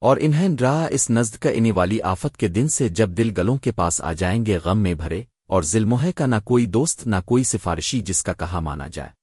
اور انہیں ڈرا اس نزد کا انی والی آفت کے دن سے جب دل گلوں کے پاس آ جائیں گے غم میں بھرے اور ذلموہے کا نہ کوئی دوست نہ کوئی سفارشی جس کا کہا مانا جائے۔